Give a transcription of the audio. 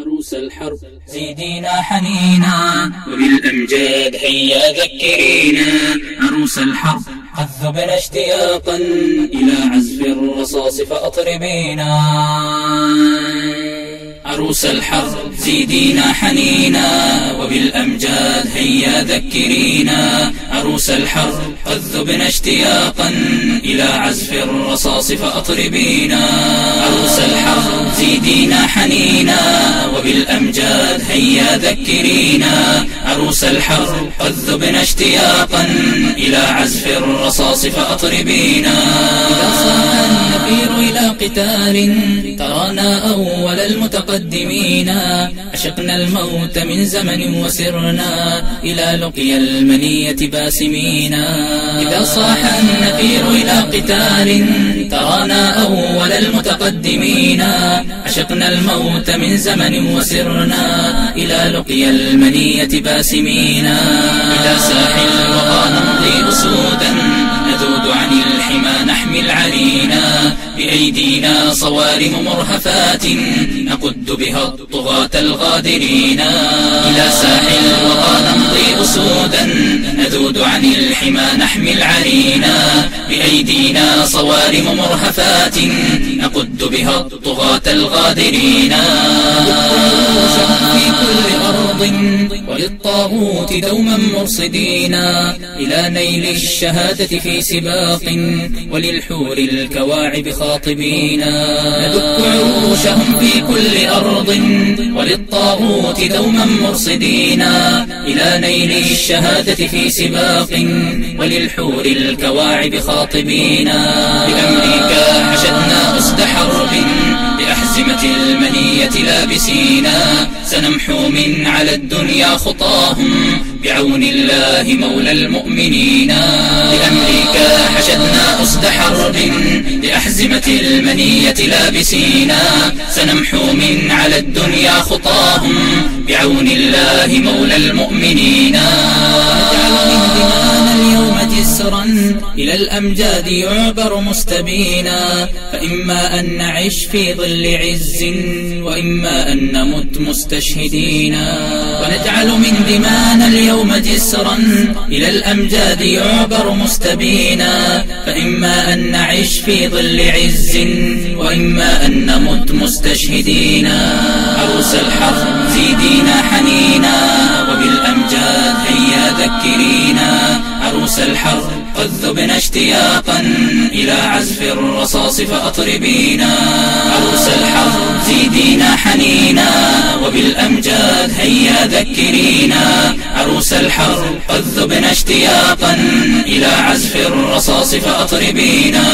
عروس الحرب. زيدينا حنينا. وبالأمجاد هيا ذكرينا عروس الحرب. قد ذبنا اشتياقا إلى عزف الرصاص فأطربينا. عروس الحرب زيدينا حنينا. وبالأمجاد هيا ذكرينا عروس الحرب. قد ذبنا اشتياقا إلى عزف الرصاص فأطربينا. عروس الحرب زيدينا حنينا. وبالأمجاد هيا ذكرينا عروس الحرب قد ذبنا اشتياقا إلى عزف الرصاص فأطربينا. إذا النفير إلى قتال ترانا أول المتقدمين. عشقنا الموت من زمن وسرنا إلى لقي المنية باسمين. إذا صاح النفير إلى قتال ترانا أول المتقدمين. عشقنا الموت من زمن وسرنا إلى لقي المنية باسمين إلى ساحل الوغى نمضي أسودا نذود عن الحمى نحمل علينا. بأيدينا صوارم مرهفات نقد بها الطغاة الغادرين. إلى ساحل الوغى نمضي أسودا نذود عن الحمى نحمل علينا بأيدينا صوارم مرهفات. نقد بها الطغاة الغادرين. في كل أرض وللطاغوت دوما مرصدينا إلى نيل الشهادة في سباق وللحور الكواعب خاطبينا ندك عروشهم في كل أرض وللطاغوت دوما مرصدينا إلى نيل الشهادة في سباق وللحور الكواعب خاطبينا بأمريكا حشدنا أسد حرب بأحزمة لابسينا سنمحو من على الدنيا خطاهم. بعون الله مولى المؤمنين. لأمريكا حشدنا أسد حرب بأحزمة المنية لابسينا. سنمحو من على الدنيا خطاهم. بعون الله مولى المؤمنين. جسرا إلى الأمجاد يعبر مستبينا فإما أن نعيش في ظل عز وإما أن نمت مستشهدينا. ونجعل من دمانا اليوم جسرا إلى الأمجاد يعبر مستبينا فإما أن نعيش في ظل عز وإما أن نمت مستشهدينا. عروس الحرب زيدينا حنينا وبالأمجاد هيا ذكرينا. عروس الحرب قد ذبنا اشتياقا إلى عزف الرصاص فأطربينا. عروس الحرب زيدينا حنينا وبالأمجاد هيا ذكرينا. عروس الحرب قد ذبنا اشتياقا إلى عزف الرصاص فأطربينا.